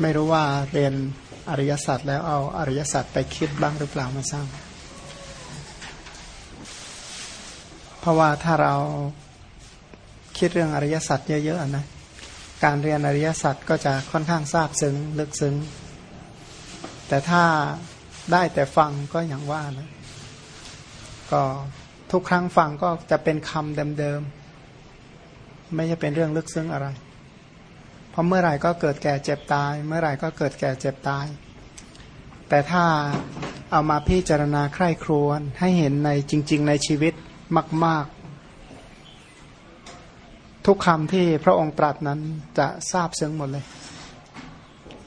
ไม่รู้ว่าเรียนอริยสัจแล้วเอาอริยสัจไปคิดบ้างหรือเปล่ามาสร้าง เพราะว่าถ้าเราคิดเรื่องอริยสัจเยอะๆนะการเรียนอริยสัจก็จะค่อนข้างทราบซึ้งลึกซึ้ง แต่ถ้าได้แต่ฟังก็อย่างว่านะก็ทุกครั้งฟังก็จะเป็นคำเดิมๆ ไม่ใช่เป็นเรื่องลึกซึ้งอะไร ราะเมื่อไหร่ก็เกิดแก่เจ็บตาย เมื่อไหร่ก็เกิดแก่เจ็บตาย แต่ถ้าเอามาพิจารณาใคร่ครวญให้เห็นในจริง ๆ ในชีวิตมาก ๆ ทุกคำที่พระองค์ตรัสนั้นจะทราบซึ้งหมดเลย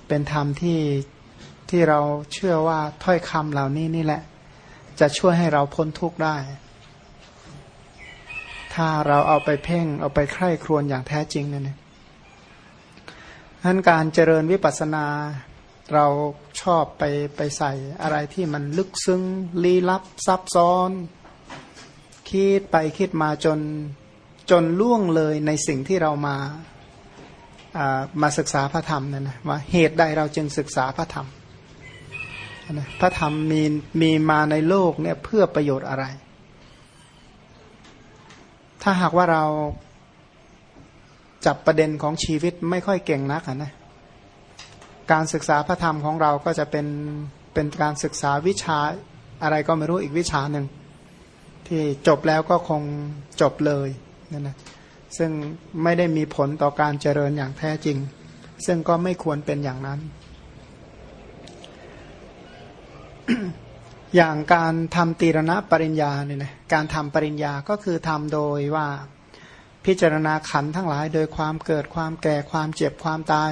เป็นธรรมที่ที่เราเชื่อว่าถ้อยคำเหล่านี้นี่แหละ จะช่วยให้เราพ้นทุกข์ได้ ถ้าเราเอาไปเพ่งเอาไปใคร่ครวญอย่างแท้จริงเนี่ย นั้นการเจริญวิปัสสนาเราชอบไปไปใส่อะไรที่มันลึกซึ้งลี้ลับซับซ้อน คิดไปคิดมาจนจนล่วงเลยในสิ่งที่เรามาามาศึกษาพระธรรมเนี่ยนะว่าเหตุใดเราจึงศึกษาพระธรรมนะพระธรรมมีมีมาในโลกเนี่ยเพื่อประโยชน์อะไร ถ้าหากว่าเรา จับประเด็นของชีวิตไม่ค่อยเก่งนักนะการศึกษาพระธรรมของเราก็จะเป็นเป็นการศึกษาวิชาอะไรก็ไม่รู้อีกวิชาหนึ่ง ที่จบแล้วก็คงจบเลยนั่นนะซึ่งไม่ได้มีผลต่อการเจริญอย่างแท้จริง ซึ่งก็ไม่ควรเป็นอย่างนั้น อย่างการทำตีรณะปริญญาเนี่ยนะการทำปริญญาก็คือทำโดยว่า พิจารณาขันทั้งหลาย โดยความเกิดความแก่ความเจ็บความตาย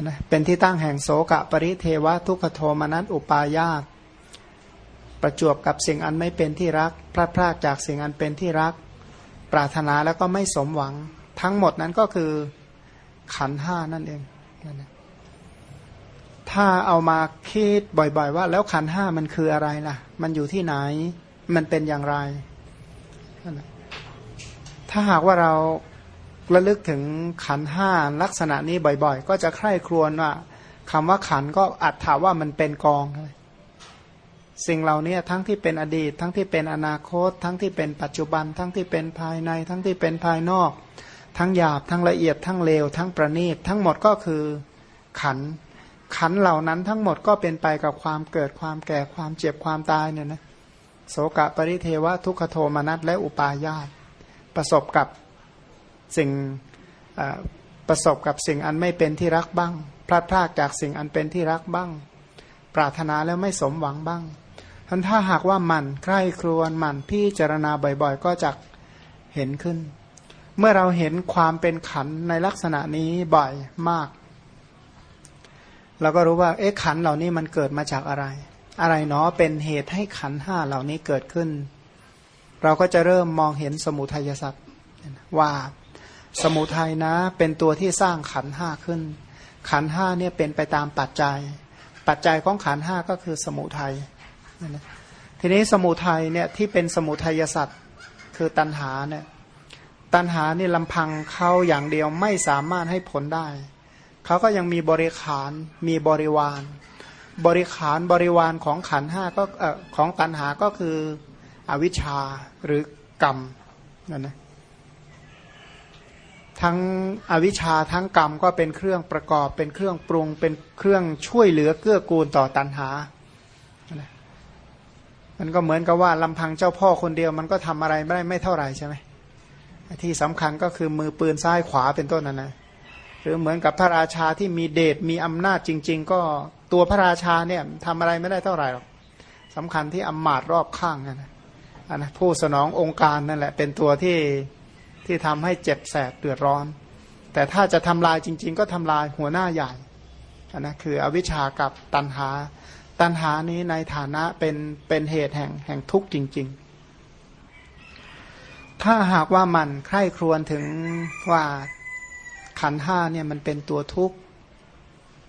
นะเป็นที่ตั้งแห่งโสกะปริเทวะทุกขโทมนัสอุปายาตประจวบกับสิ่งอันไม่เป็นที่รัก พลาดพลาดจากสิ่งอันเป็นที่รัก ปรารถนาแล้วก็ไม่สมหวัง ทั้งหมดนั้นก็คือขันห้านั่นเองถ้าเอามาคิดบ่อย ๆ ว่า แล้วขันห้ามันคืออะไรล่ะ มันอยู่ที่ไหน มันเป็นอย่างไร ถ้าหากว่าเราระลึกถึงขันห้าลักษณะนี้บ่อยๆ ก็จะใคร่ครวญว่าคำว่าขันก็อัดถาว่ามันเป็นกองสิ่งเหล่านี้ทั้งที่เป็นอดีต ทั้งที่เป็นอนาคต ทั้งที่เป็นปัจจุบัน ทั้งที่เป็นภายใน ทั้งที่เป็นภายนอก ทั้งหยาบทั้งละเอียดทั้งเลวทั้งประณีตทั้งหมดก็คือขันขันเหล่านั้นทั้งหมดก็เป็นไปกับความเกิดความแก่ความเจ็บความตายเนี่ยนะโสกะปริเทวะทุกขโทมนัสและอุปาญาต ประสบกับสิ่งประสบกับสิ่งอันไม่เป็นที่รักบ้าง พลาดพลาดจากสิ่งอันเป็นที่รักบ้าง ปรารถนาแล้วไม่สมหวังบ้างท่านถ้าหากว่ามันใคร่ครวญมันพิจารณาบ่อยๆ ก็จะเห็นขึ้น เมื่อเราเห็นความเป็นขันในลักษณะนี้บ่อยมาก เราก็รู้ว่าเอ๊ะขันเหล่านี้มันเกิดมาจากอะไร อะไรเนาะเป็นเหตุให้ขันห้าเหล่านี้เกิดขึ้น เราก็จะเริ่มมองเห็นสมุทัยสัตว์ว่าสมุทัยนะเป็นตัวที่สร้างขันห้าขึ้น ขันห้าเนี่ยเป็นไปตามปัจจัย ปัจจัยของขันห้าก็คือสมุทัยทีนี้สมุทัยเนี่ยที่เป็นสมุทัยสัตว์คือตัณหาเนี่ยตัณหานี่ลำพังเขาอย่างเดียวไม่สามารถให้ผลได้ เขาก็ยังมีบริขารมีบริวาร บริขารบริวารของขันห้าก็ของตัณหาก็คือ อวิชชาหรือกรรมนั่นนะทั้งอวิชชาทั้งกรรมก็เป็นเครื่องประกอบเป็นเครื่องปรุง เป็นเครื่องช่วยเหลือเกื้อกูลต่อตันหา มันก็เหมือนกับว่าลำพังเจ้าพ่อคนเดียวมันก็ทำอะไรไม่ได้ไม่เท่าไหร่ใช่ไหมที่สำคัญก็คือมือปืนซ้ายขวาเป็นต้นนั่นนะหรือเหมือนกับพระราชาที่มีเดชมีอำนาจจริง ๆ ก็ตัวพระราชาเนี่ยทำอะไรไม่ได้เท่าไหร่หรอกสำคัญที่อำมาตย์รอบข้างนะ นนะผู้สนององค์การนั่นแหละ เป็นตัวที่ที่ทำให้เจ็บแสบเดือดร้อน แต่ถ้าจะทำลายจริง ๆ ก็ทำลายหัวหน้าใหญ่นนะคืออวิชากับตันหา ตันหานี้ในฐานะเป็นเป็นเหตุแห่งแห่งทุกข์จริง ๆ ถ้าหากว่ามันใคร่ครวญถึงว่าขันห้าเนี่ยมันเป็นตัวทุกข์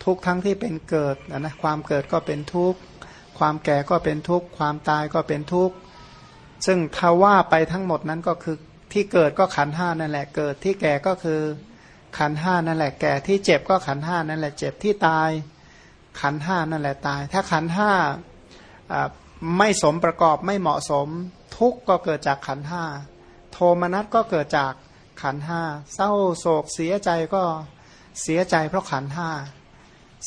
ทุกทั้งที่เป็นเกิดนะความเกิดก็เป็นทุกข์ความแก่ก็เป็นทุกข์ความตายก็เป็นทุกข์ ซึ่งถ้าว่าไปทั้งหมดนั้นก็คือที่เกิดก็ขันห้านั่นแหละเกิดที่แก่ก็คือขันห้านั่นแหละแก่ที่เจ็บก็ขันห้านั่นแหละเจ็บที่ตายขันห้านั่นแหละตาย ถ้าขันห้าไม่สมประกอบไม่เหมาะสม ทุกข์ก็เกิดจากขันห้าโทมนัสก็เกิดจากขันห้าเศร้าโศกเสียใจก็เสียใจเพราะขันห้า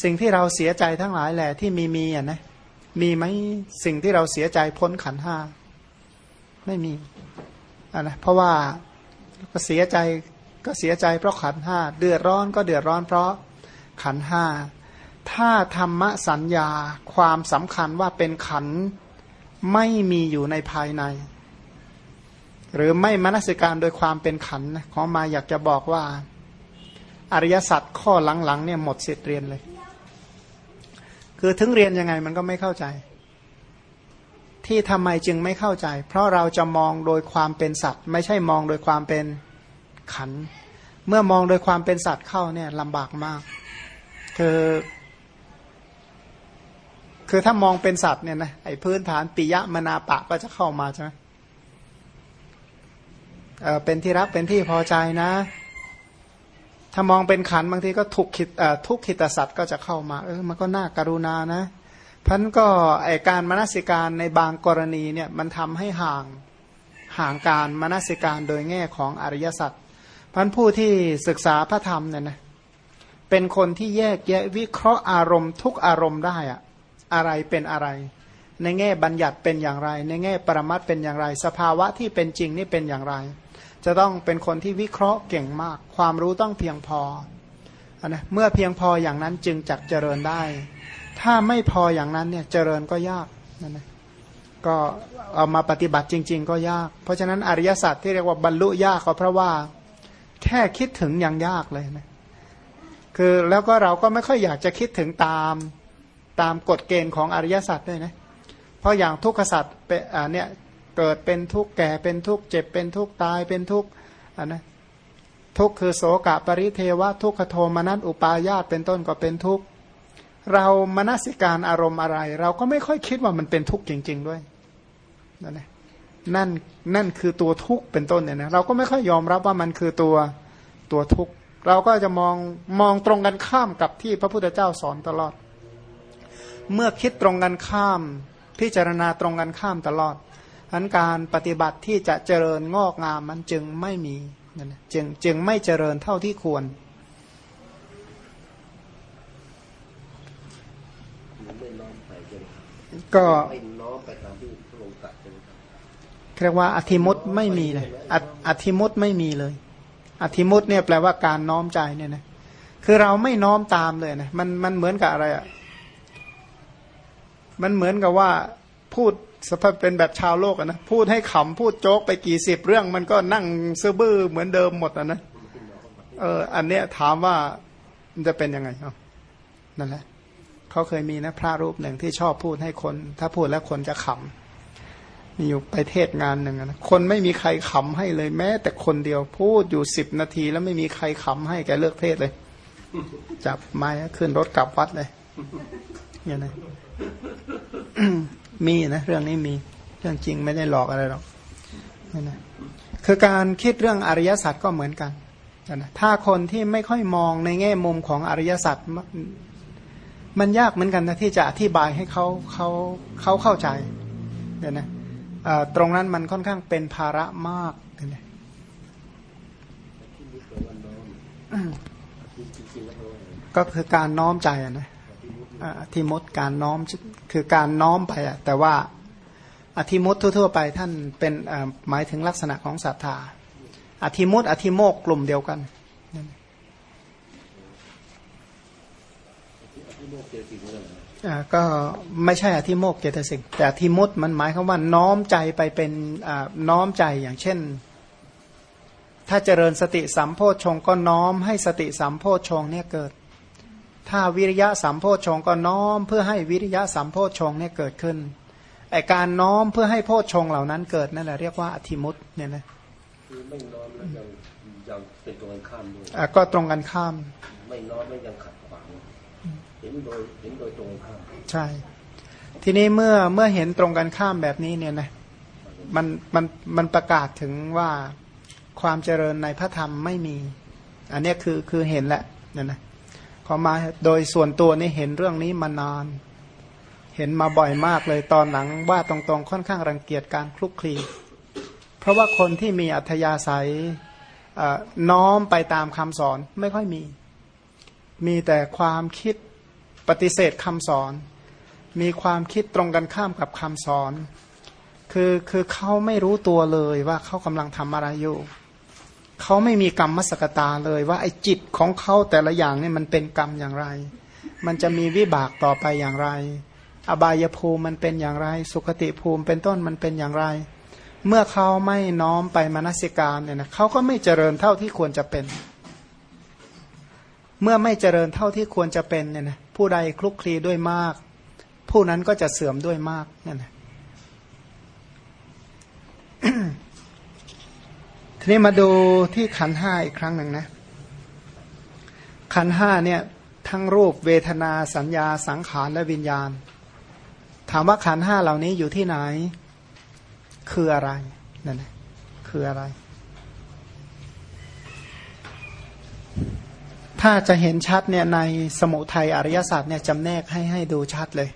สิ่งที่เราเสียใจทั้งหลายแหละที่มีมีอะนะมีไหมสิ่งที่เราเสียใจพ้นขันห้า ไม่มีอะนะเพราะว่าก็เสียใจก็เสียใจเพราะขันห้าเดือดร้อนก็เดือดร้อนเพราะขันห้าถ้าธรรมสัญญาความสำคัญว่าเป็นขันไม่มีอยู่ในภายใน หรือไม่มนสิการโดยความเป็นขันขอมาอยากจะบอกว่า อริยสัจข้อหลังๆเนี่ยหมดสิทธิ์เรียนเลย คือถึงเรียนยังไงมันก็ไม่เข้าใจ ที่ทำไมจึงไม่เข้าใจ เพราะเราจะมองโดยความเป็นสัตว์ ไม่ใช่มองโดยความเป็นขัน เมื่อมองโดยความเป็นสัตว์เข้าเนี่ยลำบากมาก คือคือถ้ามองเป็นสัตว์เนี่ยนะไอ้พื้นฐานปิยะมนาปะก็จะเข้ามาใช่ไหมเออเป็นที่รักเป็นที่พอใจนะ ถ้ามองเป็นขันบางทีก็ทุกขิตทุกขิตสัตว์ก็จะเข้ามา เออมันก็น่าการุณานะ พันก็ไอการมนสิการในบางกรณีเนี่ยมันทำให้ห่างห่างการมนสิการโดยแง่ของอริยสัจพันผู้ที่ศึกษาพระธรรมเนี่ยนะเป็นคนที่แยกแยะวิเคราะห์อารมณ์ทุกอารมณ์ได้อะอะไรเป็นอะไร ในแง่บัญญัติเป็นอย่างไร ในแง่ปรมัตเป็นอย่างไร สภาวะที่เป็นจริงนี่เป็นอย่างไร จะต้องเป็นคนที่วิเคราะห์เก่งมาก ความรู้ต้องเพียงพอนะเมื่อเพียงพออย่างนั้นจึงจักเจริญได้ ถ้าไม่พออย่างนั้นเนี่ยเจริญก็ยากนั่นนะก็เอามาปฏิบัติจริง ๆ ก็ยาก เพราะฉะนั้นอริยสัจที่เรียกว่าบรรลุยากก็เพราะว่าแค่คิดถึงยังยากเลยนะคือแล้วก็เราก็ไม่ค่อยอยากจะคิดถึงตามตามกฎเกณฑ์ของอริยสัจด้วยนะเพราะอย่างทุกขสัจเป็นอ่าเนี่ยเกิดเป็นทุกข์แก่เป็นทุกข์เจ็บเป็นทุกข์ตายเป็นทุกข์อ่านะทุกข์คือโสกะปริเทวะทุกขโทมนัสอุปาญาตเป็นต้นก็เป็นทุกข์ เรามนสิการอารมณ์อะไร เราก็ไม่ค่อยคิดว่ามันเป็นทุกข์จริง ๆ ด้วยนั่นนั่นนั่นคือตัวทุกข์เป็นต้นเนี่ยนะเราก็ไม่ค่อยยอมรับว่ามันคือตัวตัวทุกข์เราก็จะมองมองตรงกันข้ามกับที่พระพุทธเจ้าสอนตลอด เมื่อคิดตรงกันข้าม พิจารณาตรงกันข้ามตลอดอันการปฏิบัติที่จะเจริญงอกงามมันจึงไม่มีนั่นจึงจึงไม่เจริญเท่าที่ควร ก็เรียกว่าอธิมุตไม่มีเลยอธิมุตไม่มีเลย อธิมุตเนี่ยแปลว่าการน้อมใจเนี่ยนะคือเราไม่น้อมตามเลยนะมันมันเหมือนกับอะไรอะมันเหมือนกับว่าพูดสภาพเป็นแบบชาวโลกนะพูดให้ขำพูดโจ๊กไปกี่สิบเรื่องมันก็นั่งซื้อบื้อเหมือนเดิมหมดนะนะเอออันเนี้ยถามว่ามันจะเป็นยังไงเนาะนั่นแหละ เขาเคยมีนะพระรูปหนึ่งที่ชอบพูดให้คน ถ้าพูดแล้วคนจะขำมีอยู่ไปเทศงานหนึ่งนะคนไม่มีใครขำให้เลยแม้ แต่คนเดียวพูดอยู่สิบนาที แล้วไม่มีใครขำให้แกเลิกเทศเลย จับไม้ขึ้นรถกลับวัดเลยอย่างนี้มีนะเรื่องนี้มีเรื่องจริงไม่ได้หลอกอะไรหรอกนี่นะคือการคิดเรื่องอริยสัจก็เหมือนกันนะถ้าคนที่ไม่ค่อยมองในแง่มุมของอริยสัจ มันยากเหมือนกันนะที่จะอธิบายให้เขาเขาเขาเข้าใจเนี่ยนะตรงนั้นมันค่อนข้างเป็นภาระมากเนี่ยก็คือการน้อมใจนะอธิมุตการน้อมคือการน้อมไปอะแต่ว่าอธิมุตทั่ว ๆ ไปท่านเป็นหมายถึงลักษณะของศรัทธาอธิมุตอธิโมกกลุ่มเดียวกัน ก็ไม่ใช่อธิโมกเจตสิกแต่อธิมุตมันหมายคำว่าน้อมใจไปเป็นน้อมใจอย่างเช่น ถ้าเจริญสติสัมโพชงก็น้อมให้สติสัมโพชงเนี่ยเกิด ถ้าวิริยะสัมโพชงก็น้อมเพื่อให้วิริยะสัมโพชงเนี่ยเกิดขึ้นไอการน้อมเพื่อให้โพชงเหล่านั้นเกิดนั่นแหละเรียกว่าอธิมุตเนี่ยนะคือไม่น้อมแล้วยังยังเป็นตรงกันข้ามด้วยอะก็ตรงกันข้าม ไม่น้อมแล้วยังขัดขวางเห็นโดยเห็นโดยตรงข้ามใช่ ทีนี้เมื่อเมื่อเห็นตรงกันข้ามแบบนี้เนี่ยนะมันมันมันประกาศถึงว่าความเจริญในพระธรรมไม่มี อันนี้คือคือเห็นแหละนั่นนะขอมาโดยส่วนตัวนี่เห็นเรื่องนี้มานาน เห็นมาบ่อยมากเลยตอนหลังว่าตรงๆ ค่อนข้างรังเกียจการคลุกคลีเพราะว่าคนที่มีอัธยาศัยน้อมไปตามคำสอนไม่ค่อยมี มีแต่ความคิด ปฏิเสธคำสอน มีความคิดตรงกันข้ามกับคำสอน คือคือเขาไม่รู้ตัวเลยว่าเขากำลังทำอะไรอยู่เขาไม่มีกรรมมสกตาเลยว่าไอ้จิตของเขาแต่ละอย่างเนี่ยมันเป็นกรรมอย่างไร มันจะมีวิบากต่อไปอย่างไร อบายภูมิมันเป็นอย่างไร สุขติภูมิเป็นต้นมันเป็นอย่างไร เมื่อเขาไม่น้อมไปมนสิการเนี่ยนะเขาก็ไม่เจริญเท่าที่ควรจะเป็น เมื่อไม่เจริญเท่าที่ควรจะเป็นเนี่ยนะ ผู้ใดคลุกคลีด้วยมาก ผู้นั้นก็จะเสื่อมด้วยมากนี่ยนะทีนี้มาดูที่ขันห้าอีกครั้งหนึ่งนะ ขันห้าเนี่ย ทั้งรูปเวทนาสัญญาสังขารและวิญญาณ ถามว่าขันห้าเหล่านี้อยู่ที่ไหน คืออะไรนั่นแหละคืออะไร ถ้าจะเห็นชัดเนี่ยในสมุทัยอริยศาสตร์เนี่ยจำแนกให้ให้ดูชัดเลย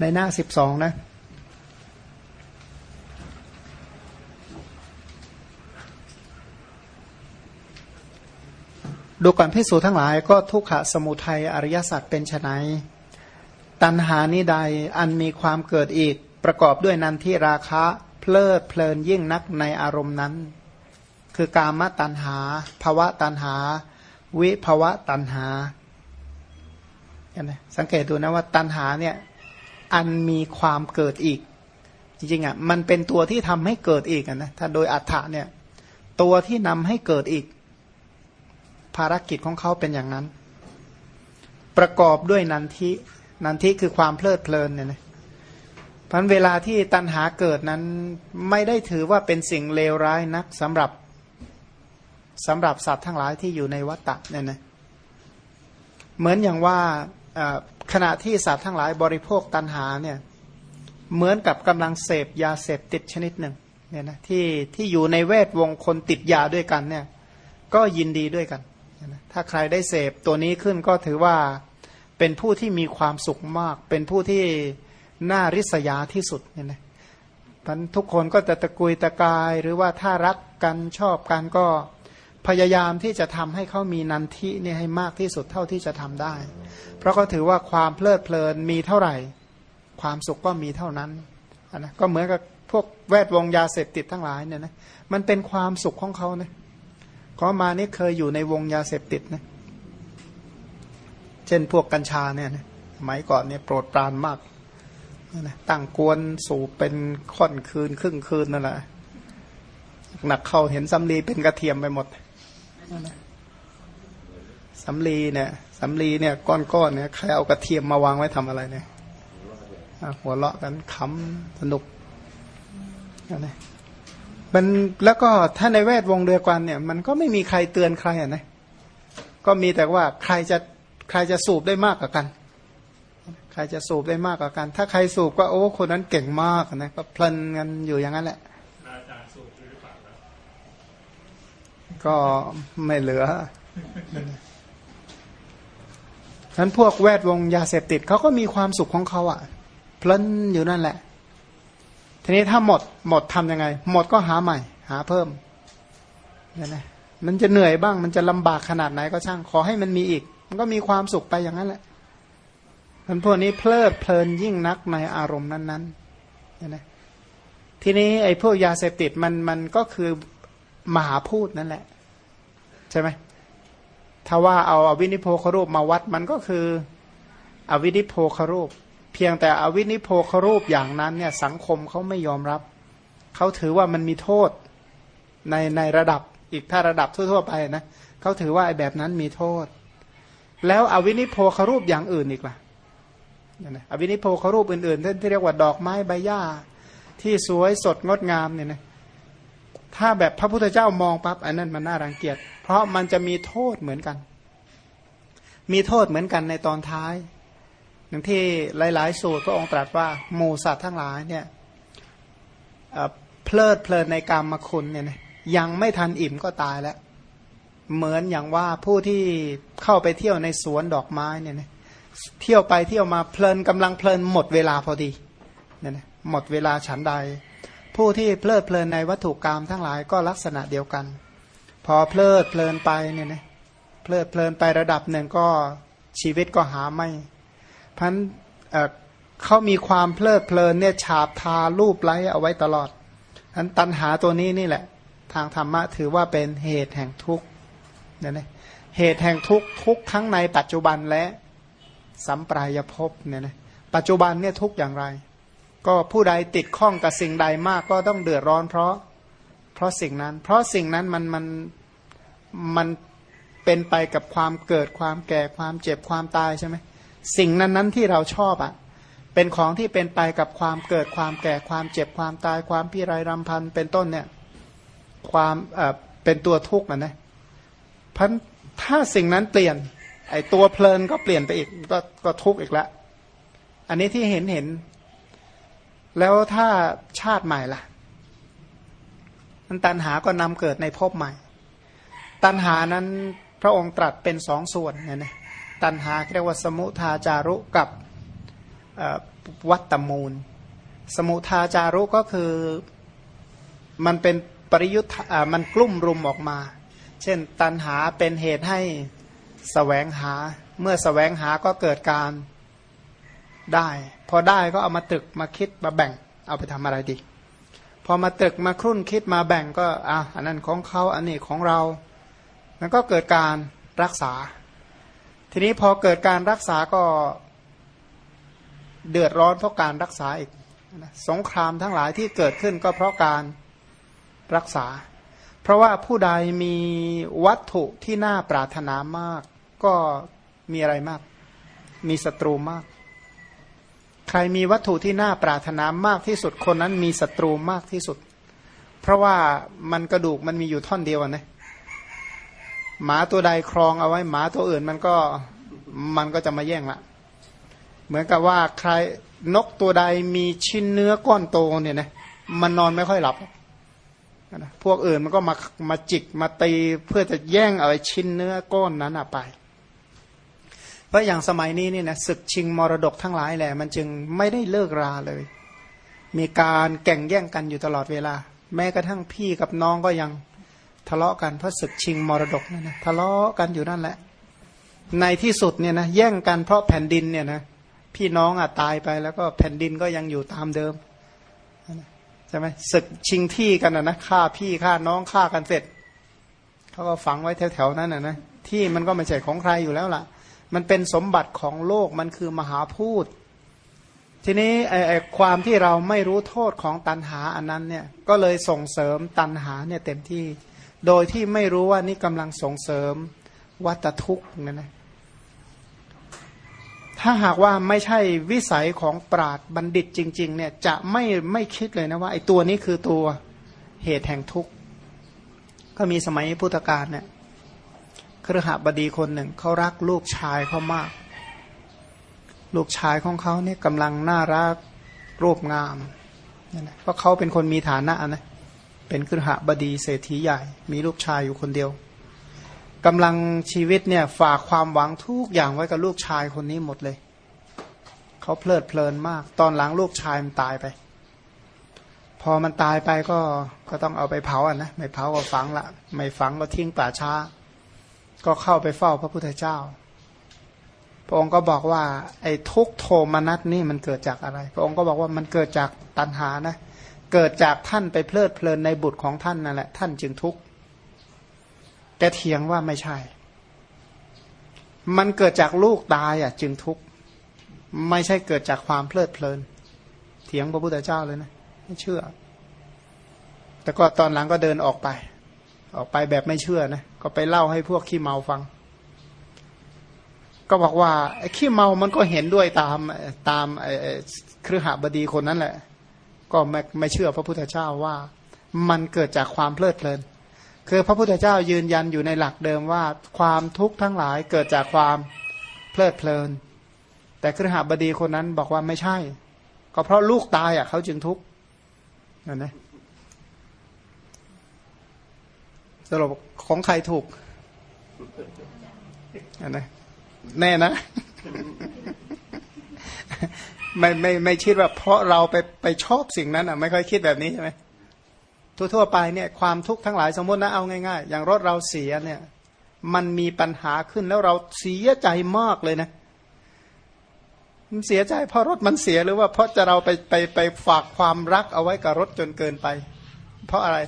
ในหน้าสิบสองนะดูก่อนพิสูจทั้งหลายก็ทุกขะสมุทัยอริยสัจเป็นไนตัณหานิใดอันมีความเกิดอีกประกอบด้วยนันทิราคะเพลิดเพลินยิ่งนักในอารมณ์นั้น คือกามตัณหาภวะตัณหา วิภวะตัณหาสังเกตดูนะว่าตัณหาเนี่ยอันมีความเกิดอีก จริงๆอะมันเป็นตัวที่ทำให้เกิดอีกนะถ้าโดยอัฏฐะเนี่ยตัวที่นำให้เกิดอีก ภารกิจของเขาเป็นอย่างนั้น ประกอบด้วยนันทินันทิคือความเพลิดเพลินเนี่ยนะพันเวลาที่ตัณหาเกิดนั้นไม่ได้ถือว่าเป็นสิ่งเลวร้ายนักสำหรับ สำหรับสัตว์ทั้งหลายที่อยู่ในวัฏฏะเนี่ยนะเหมือนอย่างว่าขณะที่สัตว์ทั้งหลายบริโภคตัณหาเนี่ยเหมือนกับกำลังเสพยาเสพติดชนิดหนึ่งเนี่ยนะที่ที่อยู่ในเวทวงคนติดยาด้วยกันเนี่ยก็ยินดีด้วยกันถ้าใครได้เสพตัวนี้ขึ้นก็ถือว่าเป็นผู้ที่มีความสุขมาก เป็นผู้ที่น่าริษยาที่สุดเนี่ยนะพันทุกคนก็จะตะกุยตะกายหรือว่าถ้ารักกันชอบกันก็ พยายามที่จะทำให้เขามีนันทิเนี่ยให้มากที่สุดเท่าที่จะทำได้ เพราะเขาถือว่าความเพลิดเพลินมีเท่าไหร่ ความสุขก็มีเท่านั้นนะก็เหมือนกับพวกแวดวงยาเสพติดทั้งหลายเนี่ยนะมันเป็นความสุขของเขานะก็มานี่เคยอยู่ในวงยาเสพติดนะเช่นพวกกัญชาเนี่ยนะสมัยก่อนเนี่ยโปรดปรานมากตั้งกวนสูบเป็นค่อนคืนครึ่งคืนนั่นแหละหนักเข้าเห็นสำลีเป็นกระเทียมไปหมด สำลีเนี่ยสำลีเนี่ยก้อนๆเนี่ยใครเอากระเทียมมาวางไว้ทำอะไรเนี่ยหัวเราะกันขำสนุกนะมันแล้วก็ถ้าในแวดวงเรือกันเนี่ย มันก็ไม่มีใครเตือนใครอะนะก็มีแต่ว่าใครจะใครจะสูบได้มากกว่ากัน ใครจะสูบได้มากกว่ากัน ถ้าใครสูบก็โอ้คนนั้นเก่งมากนะก็เพลินกันอยู่อย่างนั้นแหละอาจารย์สูบหรือเปล่า ก็ไม่เหลือฉะนั้นพวกแวดวงยาเสพติดเขาก็มีความสุขของเขาอะ่ะ เพลินอยู่นั่นแหละ ทีนี้ถ้าหมดหมดทำยังไง หมดก็หาใหม่ หาเพิ่มเนี่ยนะมันจะเหนื่อยบ้าง มันจะลำบากขนาดไหนก็ช่าง ขอให้มันมีอีก มันก็มีความสุขไปอย่างนั้นแหละมันพวกนี้เพลิดเพลินยิ่งนักในอารมณ์นั้นๆนะทีนี้ไอ้พวกยาเสพติดมันมันก็คือมหาพูดนั่นแหละ ใช่ไหมถ้าว่าเอาอวินิโพครูปมาวัดมันก็คือ อวินิโพครูป เพียงแต่อวินิโพครูปอย่างนั้นเนี่ยสังคมเขาไม่ยอมรับ เขาถือว่ามันมีโทษในในระดับอีกถ้าระดับทั่ว ๆ ไปนะเขาถือว่าไอ้แบบนั้นมีโทษ แล้วอวินิโพครูปอย่างอื่นอีกล่ะนะอวินิโพครูปอื่นๆที่เรียกว่าดอกไม้ใบหญ้าที่สวยสดงดงามเนี่ยนะ ถ้าแบบพระพุทธเจ้ามองปั๊บอันนั้นมันน่ารังเกียจ เพราะมันจะมีโทษเหมือนกัน มีโทษเหมือนกันในตอนท้ายอย่างที่หลาย ๆ สูตรพระองค์ตรัสว่าหมูสัตว์ทั้งหลายเนี่ยเพลิดเพลินในกรรมมาคุณเนี่ยยังไม่ทันอิ่มก็ตายแล้ว เหมือนอย่างว่าผู้ที่เข้าไปเที่ยวในสวนดอกไม้เนี่ยเที่ยวไปเที่ยวมาเพลินกำลังเพลินหมดเวลาพอดีเนี่ยหมดเวลาฉันใด ผู้ที่เพลิดเพลินในวัตถุกรรมทั้งหลายก็ลักษณะเดียวกัน พอเพลิดเพลินไปเนี่ยนะเพลิดเพลินไประดับหนึ่งก็ชีวิตก็หาไม่พันเเขามีความเพลิดเพลินเนี่ยฉาบทารูปไล้เอาไว้ตลอดนั้นตัณหาตัวนี้นี่แหละ ทางธรรมะถือว่าเป็นเหตุแห่งทุกข์เนี่ยนะเหตุแห่งทุกข์ทุกทั้งในปัจจุบันและสัมปรายภพเนี่ยนะปัจจุบันเนี่ยทุกอย่างไร ก็ผู้ใดติดข้องกับสิ่งใดมากก็ต้องเดือดร้อน เพราะเพราะสิ่งนั้น เพราะสิ่งนั้นมันมันมันเป็นไปกับความเกิดความแก่ความเจ็บความตายใช่ไหมสิ่งนั้นนั้นที่เราชอบอะ่ะเป็นของที่เป็นไปกับความเกิดความแก่ความเจ็บความตายความพิไรรำพันเป็นต้นเนี่ยความเอ่อเป็นตัวทุกข์นะนะพันถ้าสิ่งนั้นเปลี่ยน ไอตัวเพลินก็เปลี่ยนไปอีกก็ก็ทุกข์อีกล้วอันนี้ที่เห็นเห็น แล้วถ้าชาติใหม่ล่ะมันตันหาก็นำเกิดในภพใหม่ ตันหานั้นพระองค์ตรัสเป็นสองส่วนเนี่ยนะตันหาเรียกว่าสมุทาจารุกับวัตตมูล สมุทาจารุก็คือมันเป็นปริยุทธ์มันกลุ่มรุมออกมา เช่นตันหาเป็นเหตุให้สแสวงหา เมื่อสแสวงหาก็เกิดการ ได้ พอได้ก็เอามาตึกมาคิดมาแบ่ง เอาไปทำอะไรดี พอมาตึกมาครุ่นคิดมาแบ่งก็อะอันนั้นของเขาอันนี้ของเรา มันก็เกิดการรักษา ทีนี้พอเกิดการรักษาก็เดือดร้อนเพราะการรักษาอีกสงครามทั้งหลายที่เกิดขึ้นก็เพราะการรักษา เพราะว่าผู้ใดมีวัตถุที่น่าปรารถนามาก ก็มีอะไรมาก มีศัตรูมาก ใครมีวัตถุที่น่าปรารถนามากที่สุดคนนั้นมีศัตรูมากที่สุด เพราะว่ามันกระดูกมันมีอยู่ท่อนเดียวนะหมาตัวใดครองเอาไว้หมาตัวอื่นมันก็มันก็จะมาแย่งละเหมือนกับว่าใครนกตัวใดมีชิ้นเนื้อก้อนโตเนี่ยนะมันนอนไม่ค่อยหลับพวกอื่นมันก็มามาจิกมาตีเพื่อจะแย่งเอาชิ้นเนื้อก้อนนั้นไป เพราะอย่างสมัยนี้นี่นะศึกชิงมรดกทั้งหลายแหละมันจึงไม่ได้เลิกราเลย มีการแข่งแย่งกันอยู่ตลอดเวลา แม้กระทั่งพี่กับน้องก็ยังทะเลาะกันเพราะศึกชิงมรดกนั่นนะทะเลาะกันอยู่นั่นแหละ ในที่สุดเนี่ยนะแย่งกันเพราะแผ่นดินเนี่ยนะพี่น้องอะตายไปแล้วก็แผ่นดินก็ยังอยู่ตามเดิมใช่ไหมศึกชิงที่กันนะนะฆ่าพี่ฆ่าน้องฆ่ากันเสร็จเขาก็ฝังไว้แถวๆนั้นนะนะที่มันก็ไม่ใช่ของใครอยู่แล้วล่ะ มันเป็นสมบัติของโลกมันคือมหาพูด ทีนี้ไอ้ความที่เราไม่รู้โทษของตันหาอันนั้นเนี่ยก็เลยส่งเสริมตันหาเนี่ยเต็มที่ โดยที่ไม่รู้ว่านี่กำลังส่งเสริมวัตทุกข์นะนะถ้าหากว่าไม่ใช่วิสัยของปราดบัณฑิตจริง ๆ เนี่ยจะไม่ไม่คิดเลยนะว่าไอ้ตัวนี้คือตัวเหตุแห่งทุกข์ ก็มีสมัยพุทธกาลเนี่ย รหบดีคนหนึ่งเขารักลูกชายเขามาก ลูกชายของเขาเนี่ยกำลังน่ารักรูปงามนี่นะเพราะเขาเป็นคนมีฐานะนะเป็นครหบดีเศรษฐีใหญ่ มีลูกชายอยู่คนเดียวกำลังชีวิตเนี่ยฝากความหวังทุกอย่างไว้กับลูกชายคนนี้หมดเลย เขาเพลิดเพลินมาก ตอนหลังลูกชายมันตายไป พอมันตายไปก็ก็ต้องเอาไปเผาอะนะไม่เผาก็ฝังละ ไม่ฝังก็ทิ้งป่าช้า ก็เข้าไปเฝ้าพระพุทธเจ้า พระองค์ก็บอกว่า ไอ้ทุกโทมนัสนี่มันเกิดจากอะไร พระองค์ก็บอกว่ามันเกิดจากตัณหานะ เกิดจากท่านไปเพลิดเพลินในบุตรของท่านนั่นแหละ ท่านจึงทุกข์แกเถียงว่าไม่ใช่ มันเกิดจากลูกตายอะ จึงทุกข์ไม่ใช่เกิดจากความเพลิดเพลิน เถียงพระพุทธเจ้าเลยนะไม่เชื่อ แต่ก็ตอนหลังก็เดินออกไป ออกไปแบบไม่เชื่อนะ ก็ไปเล่าให้พวกขี้เมาฟัง ก็บอกว่าไอ้ขี้เมามันก็เห็นด้วยตามตามไอ้ครือหบดีคนนั้นแหละ ก็ไม่ไม่เชื่อพระพุทธเจ้าว่า มันเกิดจากความเพลิดเพลิน คือพระพุทธเจ้ายืนยันอยู่ในหลักเดิมว่า ความทุกข์ทั้งหลายเกิดจากความเพลิดเพลิน แต่ครือหบดีคนนั้นบอกว่าไม่ใช่ ก็เพราะลูกตายอะเขาจึงทุกข์นั่นนะส รุปของใครถูกอันะแน่นะ ไม่ไม่ไม่คิดว่าเพราะเราไปไปชอบสิ่งนั้นอะ ไม่ค่อยคิดแบบนี้ใช่ไหมทั่วๆไปเนี่ยความทุกข์ทั้งหลายสมมตินะเอาง่ายๆ อย่างรถเราเสียเนี่ย มันมีปัญหาขึ้นแล้วเราเสียใจมากเลยนะมันเสียใจเพราะรถมันเสียหรือว่าเพราะจะเราไปไปไปฝากความรักเอาไว้กับรถจนเกินไป เพราะอะไร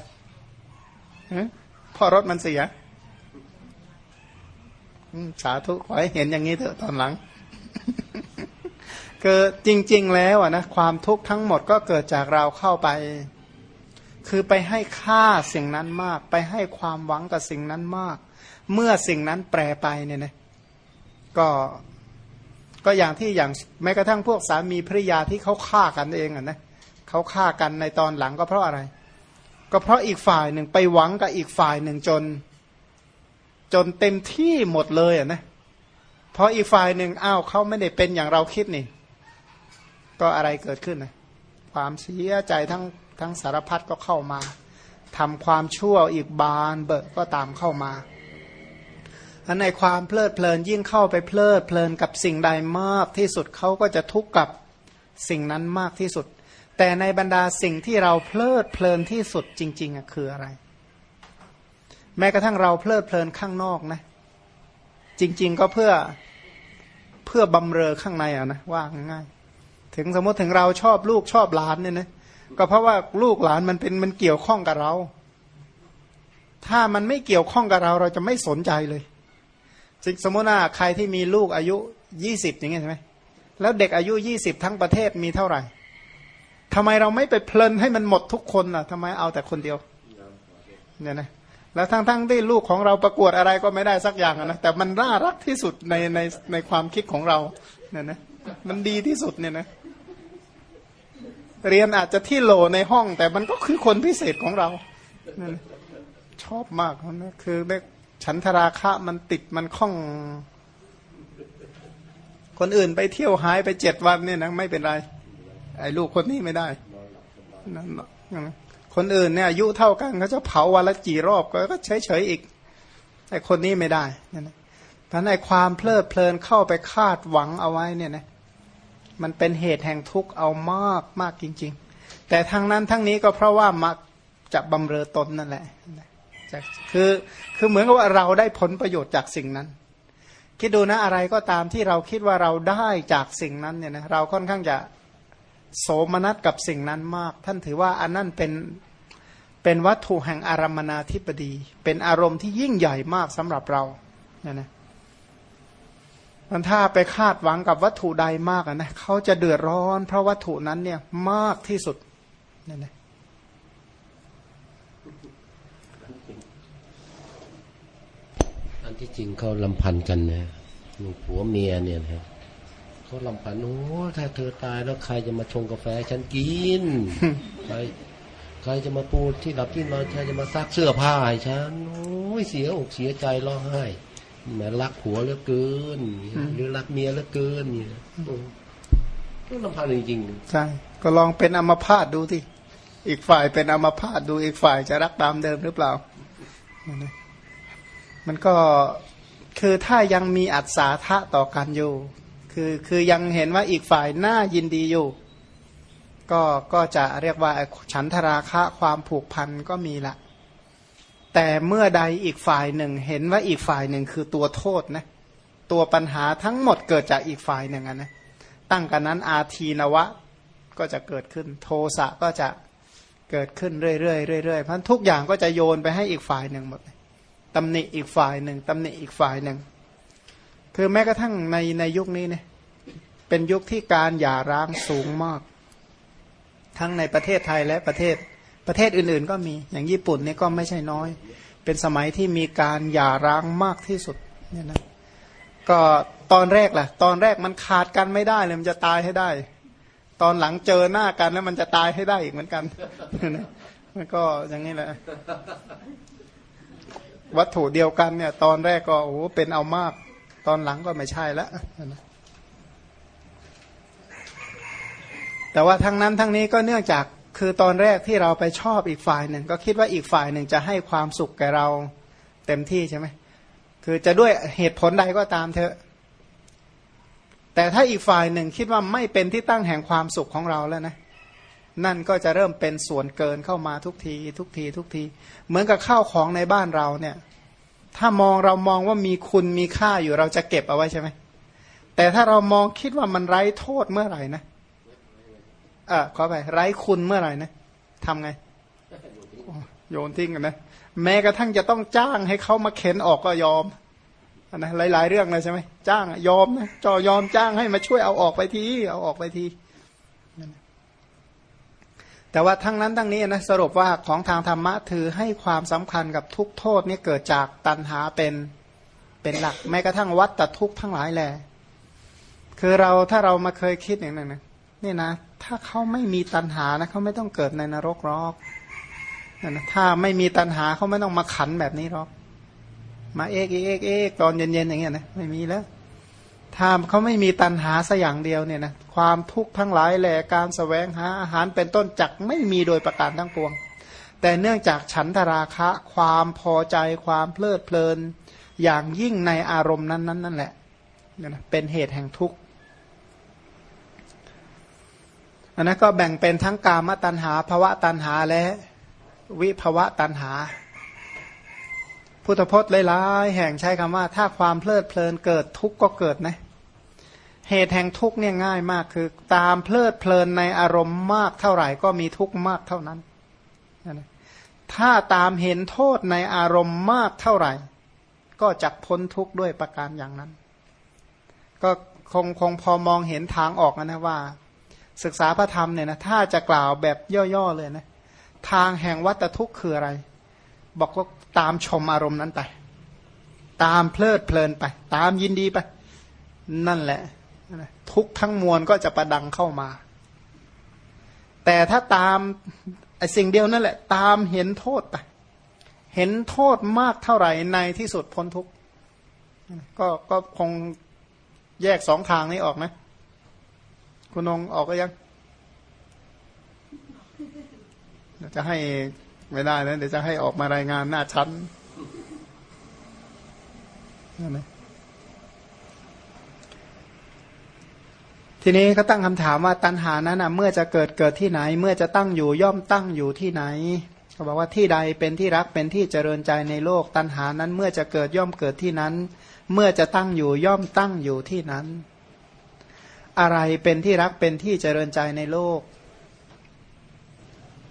เพราะรถมันเสียสาธุขอให้เห็นอย่างนี้เถอะตอนหลังคือจริง ๆ แล้วอะนะความทุกข์ทั้งหมดก็เกิดจากเราเข้าไป คือไปให้ค่าสิ่งนั้นมาก ไปให้ความหวังกับสิ่งนั้นมาก เมื่อสิ่งนั้นแปรไปเนี่ยนะก็ก็อย่างที่อย่างแม้กระทั่งพวกสามีภริยาที่เขาฆ่ากันเองอะนะเขาฆ่ากันในตอนหลังก็เพราะอะไร ก็เพราะอีกฝ่ายหนึ่งไปหวังกับอีกฝ่ายหนึ่งจน จนเต็มที่หมดเลยอะนะเพราะอีกฝ่ายหนึ่งอ้าวเขาไม่ได้เป็นอย่างเราคิดนี่ ก็อะไรเกิดขึ้นนะความเสียใจทั้งทั้งสารพัดก็เข้ามาทำความชั่วอีกบานเบิกก็ตามเข้ามาอันในความเพลิดเพลินยิ่งเข้าไปเพลิดเพลินกับสิ่งใดมากที่สุดเขาก็จะทุกข์กับสิ่งนั้นมากที่สุด แต่ในบรรดาสิ่งที่เราเพลิดเพลินที่สุดจริงๆคืออะไร แม้กระทั่งเราเพลิดเพลินข้างนอกนะ จริง ๆก็เพื่อเพื่อบำเรอข้างในอะนะว่าง่ายถึงสมมติถึงเราชอบลูกชอบหลานเนี่ยนะก็เพราะว่าลูกหลานมันเป็นมันเกี่ยวข้องกับเรา ถ้ามันไม่เกี่ยวข้องกับเรา เราจะไม่สนใจเลยสมมติว่าใครที่มีลูกอายุยี่สิบอย่างเงี้ยใช่ไหมแล้วเด็กอายุยี่สิบทั้งประเทศมีเท่าไหร่ ทำไมเราไม่ไปเพลินให้มันหมดทุกคนอะทำไมเอาแต่คนเดียวเนี่ยนะแล้วทั้งๆทที่ลูกของเราประกวดอะไรก็ไม่ได้สักอย่างนะแต่มันน่ารักที่สุดในในในความคิดของเราเนี่ยนะมันดีที่สุดเนี่ยนะเรียนอาจจะที่โหลในห้อง แต่มันก็คือคนพิเศษของเราชอบมากนะคือฉันทราคะมันติดมันคล้อง คนอื่นไปเที่ยวหายไปเจ็ดวันเนี่ยนะไม่เป็นไร ไอ้ลูกคนนี้ไม่ได้คนอื่นเนี่ยอายุเท่ากันเขาจะเผาวันละกี่รอบก็เฉยเฉยอีกไอ้คนนี้ไม่ได้นั่นเพราะในความเพลิดเพลินเข้าไปคาดหวังเอาไว้เนี่ยนะมันเป็นเหตุแห่งทุกข์เอามากมากจริง ๆ แต่ทั้งนั้นทั้งนี้ก็เพราะว่ามักจะบำเรอตนนั่นแหละคือคือเหมือนกับว่าเราได้ผลประโยชน์จากสิ่งนั้น คิดดูนะอะไรก็ตามที่เราคิดว่าเราได้จากสิ่งนั้นเนี่ยนะเราค่อนข้างจะ โสมนัสกับสิ่งนั้นมาก ท่านถือว่าอันนั้นเป็นเป็นวัตถุแห่งอารมนาธิปดี เป็นอารมณ์ที่ยิ่งใหญ่มากสำหรับเราเนี่ยนะมันถ้าไปคาดหวังกับวัตถุใดมากนะเขาจะเดือดร้อน เพราะวัตถุนั้นเนี่ยมากที่สุดเนี่ยนะอันที่จริงเขาลำพันกันนะผัวเมียเนี่ยนะ เขาลำพันโอ้ถ้าเธอตายแล้วใครจะมาชงกาแฟฉันกินใครใครจะมาปูที่หลับที่นอนใครจะมาซักเสื้อผ้าให้ฉันโอ้ยเสียอกเสียใจร้องไห้แม่รักผัวเหลือเกิน หรือรักเมียเหลือเกินเนี่ยก็ลำพันจริงๆใช่ก็ลองเป็นอัมพาตดูที่อีกฝ่ายเป็นอัมพาตดูอีกฝ่ายจะรักตามเดิมหรือเปล่า มันก็คือถ้ายังมีอัศาทะต่อกันอยู่ คือคือยังเห็นว่าอีกฝ่ายน่ายินดีอยู่ ก็ก็จะเรียกว่าฉันทราคะความผูกพันก็มีละ แต่เมื่อใดอีกฝ่ายหนึ่ง เห็นว่าอีกฝ่ายหนึ่งคือตัวโทษนะตัวปัญหาทั้งหมดเกิดจากอีกฝ่ายหนึ่งนะตั้งกันนั้นอาทีนวะก็จะเกิดขึ้น โทสะก็จะเกิดขึ้นเรื่อยๆเรื่อยๆเพราะทุกอย่างก็จะโยนไปให้อีกฝ่ายหนึ่งหมดตำหนิอีกฝ่ายหนึ่งตำหนิอีกฝ่ายหนึ่ง คือแม้กระทั่งในในยุคนี้เนี่ยเป็นยุคที่การหย่าร้างสูงมาก ทั้งในประเทศไทยและประเทศประเทศอื่นๆ ก็มีอย่างญี่ปุ่นนี่ก็ไม่ใช่น้อย เป็นสมัยที่มีการหย่าร้างมากที่สุดเนี่ยนะก็ตอนแรกแหละตอนแรกมันขาดกันไม่ได้เลยมันจะตายให้ได้ ตอนหลังเจอหน้ากันแล้วมันจะตายให้ได้อีกเหมือนกันมันก็อย่างนี้แหละวัตถุเดียวกันเนี่ย ตอนแรกก็โอ้เป็นเอามาก ตอนหลังก็ไม่ใช่แล้วแต่ว่าทั้งนั้นทั้งนี้ก็เนื่องจากคือตอนแรกที่เราไปชอบอีกฝ่ายหนึ่ง ก็คิดว่าอีกฝ่ายหนึ่งจะให้ความสุขแก่เราเต็มที่ใช่ไหมคือจะด้วยเหตุผลใดก็ตามเถอะ แต่ถ้าอีกฝ่ายหนึ่งคิดว่าไม่เป็นที่ตั้งแห่งความสุขของเราแล้วนะนั่นก็จะเริ่มเป็นส่วนเกินเข้ามาทุกที ทุกที ทุกที เหมือนกับข้าวของในบ้านเราเนี่ย ถ้ามองเรามองว่ามีคุณมีค่าอยู่เราจะเก็บเอาไว้ใช่ไหมแต่ถ้าเรามองคิดว่ามันไร้โทษเมื่อไหร่นะเออขอไปไร้คุณเมื่อไหร่นะทำไง โยนทิ้งกันนะแม้กระทั่งจะต้องจ้างให้เขามาเข็นออกก็ยอมนะหลาย ๆ เรื่องเลยใช่ไหมจ้างยอมนะจอยอมจ้างให้มาช่วยเอาออกไปทีเอาออกไปที แต่ว่าทั้งนั้นทั้งนี้นะสรุปว่าของทางธรรมะถือให้ความสำคัญกับทุกโทษนี่เกิดจากตัณหาเป็นเป็นหลัก แม้กระทั่งวัตทุกข์ทั้งหลายแหละคือเราถ้าเรามาเคยคิดอย่างนั้นนะนี่นะ ถ้าเขาไม่มีตัณหานะเขาไม่ต้องเกิดในนรกหรอกนะถ้าไม่มีตัณหาเขาไม่ต้องมาขันแบบนี้หรอกมาเอกเอกเอกตอนเย็นๆอย่างเงี้ยนะไม่มีแล้ว ถ้าเขาไม่มีตัณหาสัอย่างเดียวเนี่ยนะความทุกข์ทั้งหลายแหละการสแสวงหาอาหารเป็นต้นจักไม่มีโดยประการทั้งปวง แต่เนื่องจากฉันทราคะ ความพอใจความเพลิดเพลิน อย่างยิ่งในอารมณ์นั้นนั้นนั่นแหละเป็นเหตุแห่งทุกข์อันนั้นก็แบ่งเป็นทั้งกามตัณหาภวะตัณหาและวิภวะตัณหา พุทธพจน์หลายๆแห่งใช้คำว่า ถ้าความเพลิดเพลินเกิดทุกข์ก็เกิดนะ เหตุแห่งทุกข์เนี่ยง่ายมากคือ ตามเพลิดเพลินในอารมณ์มากเท่าไหร่ก็มีทุกข์มากเท่านั้น ถ้าตามเห็นโทษในอารมณ์มากเท่าไหร่ ก็จะพ้นทุกข์ด้วยประการอย่างนั้น ก็คงคงพอมองเห็นทางออกนะว่า ศึกษาพระธรรมเนี่ยนะถ้าจะกล่าวแบบย่อๆเลยนะทางแห่งวัตทุกข์คืออะไร บอกว่าตามชมอารมณ์นั้นไป ตามเพลิดเพลินไป ตามยินดีไป นั่นแหละ ทุกทั้งมวลก็จะประดังเข้ามา แต่ถ้าตามไอ้สิ่งเดียวนั่นแหละ ตามเห็นโทษไปเห็นโทษมากเท่าไหร่ในที่สุดพ้นทุกก็ก็คงแยกสองทางนี้ออกนะ คุณนงออกก็ยัง จะให้ไม่ได้นะเดี๋ยวจะให้ออกมารายงานหน้าชั้นนะ ทีนี้เขาตั้งคำถามว่าตัณหานั้นนะเมื่อจะเกิดเกิดที่ไหน เมื่อจะตั้งอยู่ย่อมตั้งอยู่ที่ไหนเขาบอกว่าที่ใดเป็นที่รักเป็นที่เจริญใจในโลก ตัณหานั้นเมื่อจะเกิดย่อมเกิดที่นั้น เมื่อจะตั้งอยู่ย่อมตั้งอยู่ที่นั้น อะไรเป็นที่รักเป็นที่เจริญใจในโลก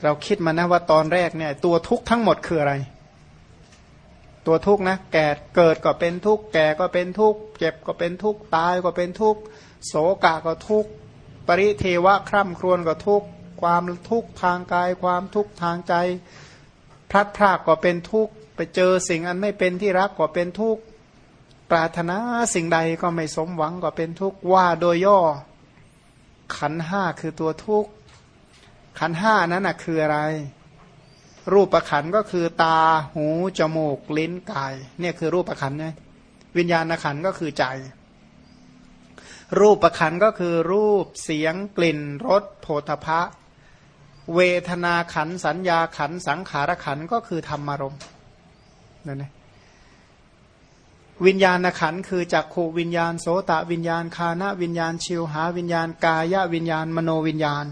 เราคิดมานะว่าตอนแรกเนี่ย ตัวทุกข์ทั้งหมดคืออะไร ตัวทุกข์นะแก่เกิดก็เป็นทุกข์แก่ก็เป็นทุกข์เจ็บก็เป็นทุกข์ตายก็เป็นทุกข์ โศกะก็ทุกข์ ปริเทวะคร่ำครวญก็ทุกข์ ความทุกข์ทางกาย ความทุกข์ทางใจ พลัดพรากก็เป็นทุกข์ ไปเจอสิ่งอันไม่เป็นที่รักก็เป็นทุกข์ ปรารถนาสิ่งใดก็ไม่สมหวังก็เป็นทุกข์ ว่าโดยย่อ ขันห้าคือตัวทุกข์ ขันห้านั้นนะคืออะไร รูปประขันก็คือตา หู จมูก ลิ้น กาย เนี่ยคือรูปประขันไงวิญญาณขันก็คือใจ รูปประขันก็คือรูปเสียงกลิ่นรสโผฏฐะเวทนาขันสัญญาขันสังขารขันก็คือธรรมารมณ์นั่นเองวิญญาณขันคือจักขูวิญญาณโสตะวิญญาณคานะวิญญาณชิวหาวิญญาณกายวิญญาณมโนวิญญาณ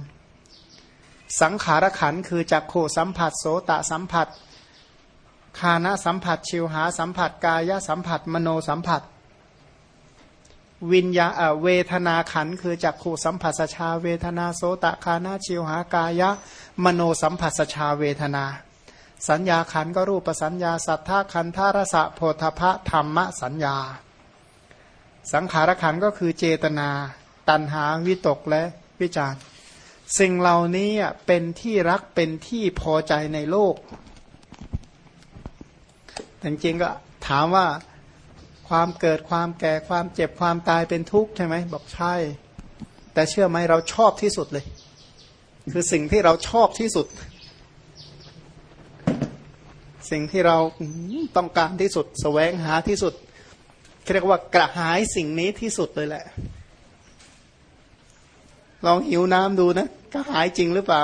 สังขารขันคือจักขูสัมผัสโสตะสัมผัสคานะสัมผัสชิวหาสัมผัสกายสัมผัสมโนสัมผัส วิญญาเวทนาขันคือจักขูสัมผัสชาเวทนาโสตะคานะชิวหากายะ มโนสัมผัสชาเวทนา สัญญาขันก็รูปสัญญาสัทธาขันธารสะโพธพะธรรมสัญญา สังขารขันก็คือเจตนา ตัณหาวิตกและวิจารสิ่งเหล่านี้เป็นที่รักเป็นที่พอใจในโลกแต่จริงก็ถามว่า ความเกิดความแก่ความเจ็บความตายเป็นทุกข์ใช่ไหมบอกใช่ แต่เชื่อไหมเราชอบที่สุดเลย คือสิ่งที่เราชอบที่สุด สิ่งที่เราต้องการที่สุดสแสวงหาที่สุดเรียกว่ากระหายสิ่งนี้ที่สุดเลยแหละ ลองหิวน้ำดูนะกระหายจริงหรือเปล่า